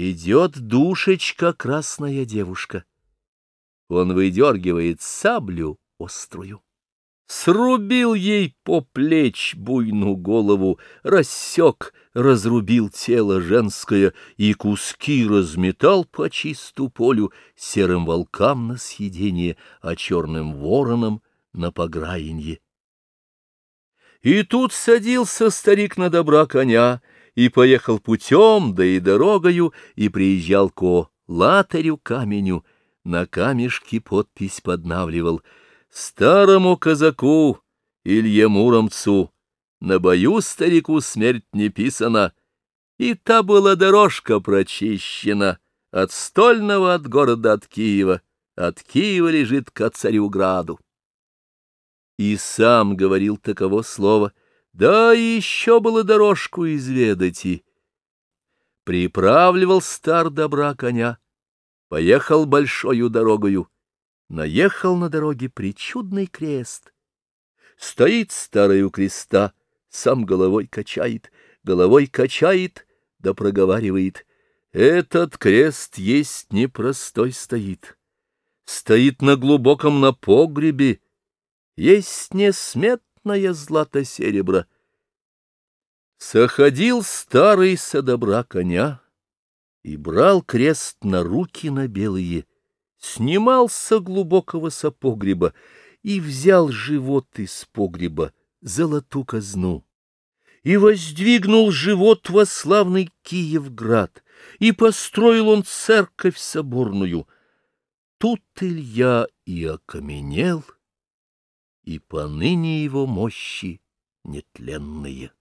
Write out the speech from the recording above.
Идет душечка, красная девушка. Он выдергивает саблю острую. Срубил ей по плеч буйну голову, рассек, разрубил тело женское и куски разметал по чисту полю серым волкам на съедение, а черным воронам на пограянье. И тут садился старик на добра коня и поехал путем, да и дорогою, и приезжал ко латарю каменю, на камешке подпись поднавливал. «Старому казаку Илье Муромцу на бою старику смерть не писана, и та была дорожка прочищена от Стольного от города от Киева, от Киева лежит к Царюграду». И сам говорил таково слово, да еще было дорожку изведать и. Приправливал стар добра коня, поехал большою дорогою, наехал на дороге причудный крест. Стоит старый у креста, сам головой качает, головой качает, да проговаривает. Этот крест есть непростой стоит. Стоит на глубоком на погребе, есть несметное злато-серебро. Соходил старый со добра коня и брал крест на руки на белые, снимался глубокого сапогреба и взял живот из погреба, золоту казну. И воздвигнул живот во славный Киевград, и построил он церковь соборную. Тут Илья и окаменел — и поныне его мощи нетленные.